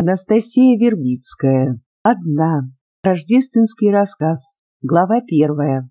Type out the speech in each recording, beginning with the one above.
Анастасия Вербицкая. Одна. Рождественский рассказ. Глава первая.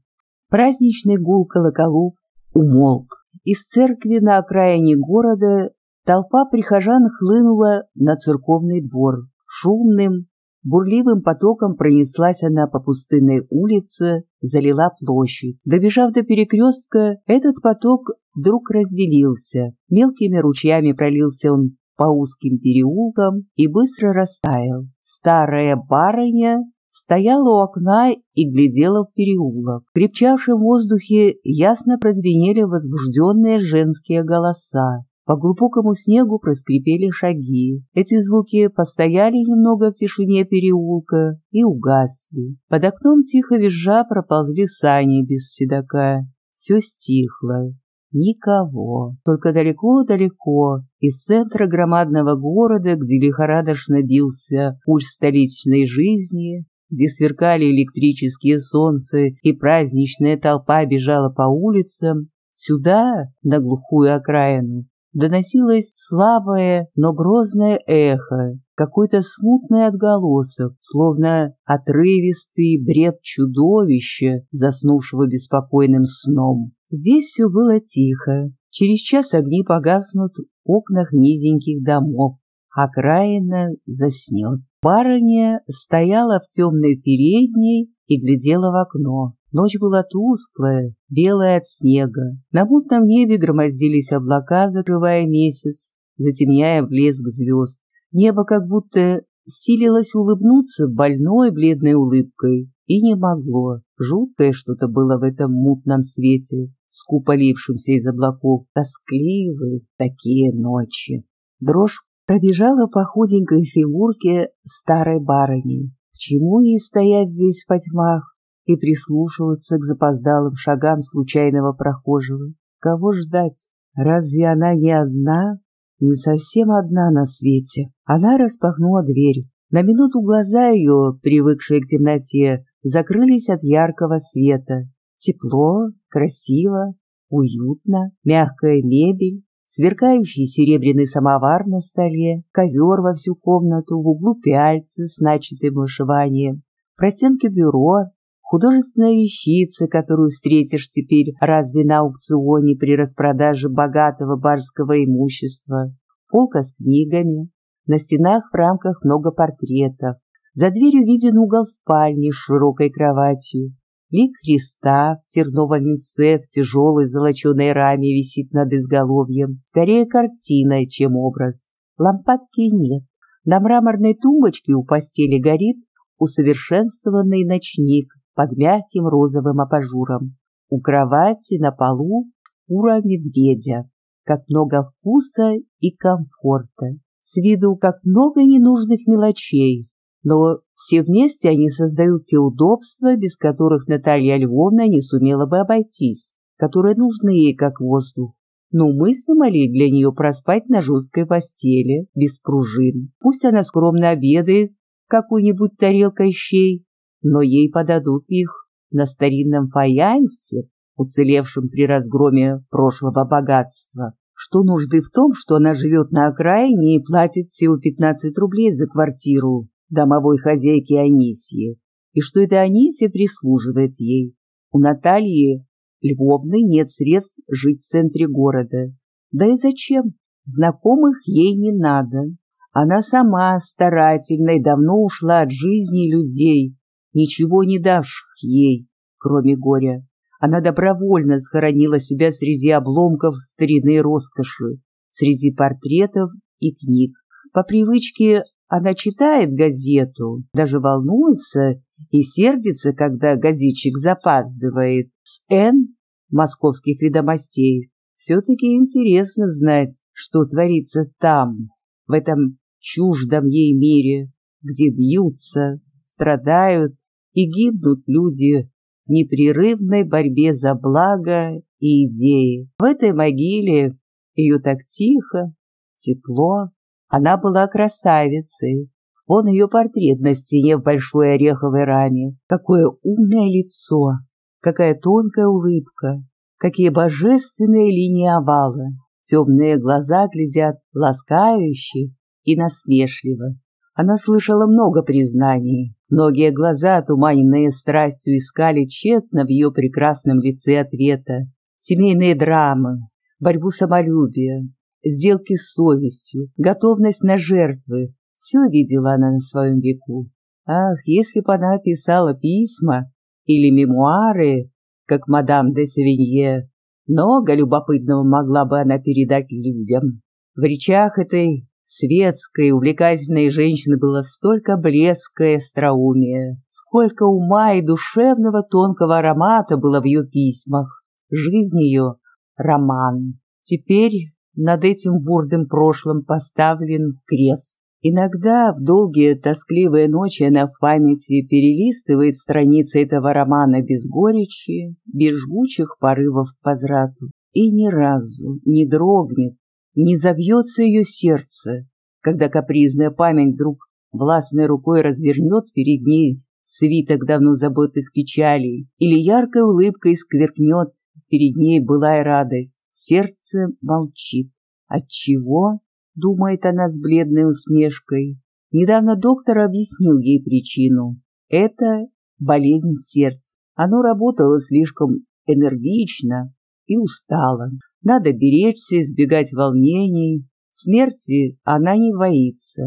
Праздничный гул колоколов умолк. Из церкви на окраине города толпа прихожан хлынула на церковный двор. Шумным, бурливым потоком пронеслась она по пустынной улице, залила площадь. Добежав до перекрестка, этот поток вдруг разделился. Мелкими ручьями пролился он по узким переулкам и быстро растаял. Старая барыня стояла у окна и глядела в переулок. В крепчавшем воздухе ясно прозвенели возбужденные женские голоса. По глубокому снегу проскрипели шаги. Эти звуки постояли немного в тишине переулка и угасли. Под окном тихо визжа проползли сани без седока. Все стихло. Никого. Только далеко-далеко, из центра громадного города, где лихорадочно бился пульс столичной жизни, где сверкали электрические солнца и праздничная толпа бежала по улицам, сюда, на глухую окраину, доносилось слабое, но грозное эхо, какой-то смутный отголосок, словно отрывистый бред чудовища, заснувшего беспокойным сном. Здесь все было тихо. Через час огни погаснут в окнах низеньких домов. Окраина заснет. Барыня стояла в темной передней и глядела в окно. Ночь была тусклая, белая от снега. На мутном небе громоздились облака, закрывая месяц, затемняя блеск звезд. Небо как будто силилось улыбнуться больной бледной улыбкой, и не могло. Жуткое что-то было в этом мутном свете, скупо лившемся из облаков, тоскливые такие ночи. Дрожь пробежала по худенькой фигурке старой барыни. К чему ей стоять здесь в потьмах и прислушиваться к запоздалым шагам случайного прохожего? Кого ждать? Разве она не одна? Не совсем одна на свете. Она распахнула дверь. На минуту глаза ее, привыкшие к темноте, закрылись от яркого света. Тепло, красиво, уютно, мягкая мебель, сверкающий серебряный самовар на столе, ковер во всю комнату, в углу пяльцы с начатым вышиванием, простенки бюро, художественная вещица, которую встретишь теперь разве на аукционе при распродаже богатого барского имущества, полка с книгами, на стенах в рамках много портретов, за дверью виден угол спальни с широкой кроватью, Лик Христа в терновом венце в тяжелой золоченой раме висит над изголовьем. Скорее картина, чем образ. Лампадки нет. На мраморной тумбочке у постели горит усовершенствованный ночник под мягким розовым абажуром. У кровати на полу шкура медведя. Как много вкуса и комфорта. С виду как много ненужных мелочей но все вместе они создают те удобства, без которых Наталья Львовна не сумела бы обойтись, которые нужны ей как воздух. Ну, мыслимо ли для нее проспать на жесткой постели, без пружин? Пусть она скромно обедает какую-нибудь тарелкой щей, но ей подадут их на старинном фаянсе, уцелевшем при разгроме прошлого богатства. Что нужды в том, что она живет на окраине и платит всего 15 рублей за квартиру, домовой хозяйки Анисии, и что это Анисия прислуживает ей. У Натальи Львовны нет средств жить в центре города. Да и зачем? Знакомых ей не надо. Она сама старательно и давно ушла от жизни людей, ничего не давших ей, кроме горя. Она добровольно схоронила себя среди обломков старинной роскоши, среди портретов и книг. По привычке она читает газету, даже волнуется и сердится, когда газетчик запаздывает. С Н московских ведомостей все-таки интересно знать, что творится там, в этом чуждом ей мире, где бьются, страдают и гибнут люди в непрерывной борьбе за благо и идеи. В этой могиле ее так тихо, тепло, она была красавицей. Вон ее портрет на стене в большой ореховой раме. Какое умное лицо, какая тонкая улыбка, какие божественные линии овала. Темные глаза глядят ласкающе и насмешливо. Она слышала много признаний. Многие глаза, туманенные страстью, искали тщетно в ее прекрасном лице ответа. Семейные драмы, борьбу самолюбия, сделки с совестью, готовность на жертвы. Все видела она на своем веку. Ах, если бы она писала письма или мемуары, как мадам де Севинье, много любопытного могла бы она передать людям. В речах этой светской, увлекательной женщины было столько блеска и остроумия, сколько ума и душевного тонкого аромата было в ее письмах. Жизнь ее — роман. Теперь над этим бурдым прошлым поставлен крест. Иногда в долгие тоскливые ночи она в памяти перелистывает страницы этого романа без горечи, без жгучих порывов к возврату, и ни разу не дрогнет, не забьется ее сердце, когда капризная память вдруг властной рукой развернет перед ней свиток давно забытых печалей или яркой улыбкой скверкнет перед ней былая радость. Сердце молчит. Отчего? думает она с бледной усмешкой. Недавно доктор объяснил ей причину. Это болезнь сердца. Оно работало слишком энергично и устало. Надо беречься, избегать волнений. Смерти она не боится,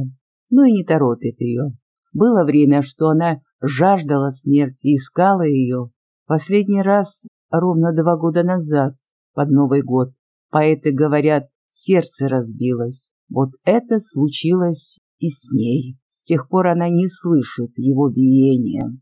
но и не торопит ее. Было время, что она жаждала смерти, искала ее. Последний раз ровно два года назад, под Новый год. Поэты говорят, сердце разбилось. Вот это случилось и с ней. С тех пор она не слышит его биения.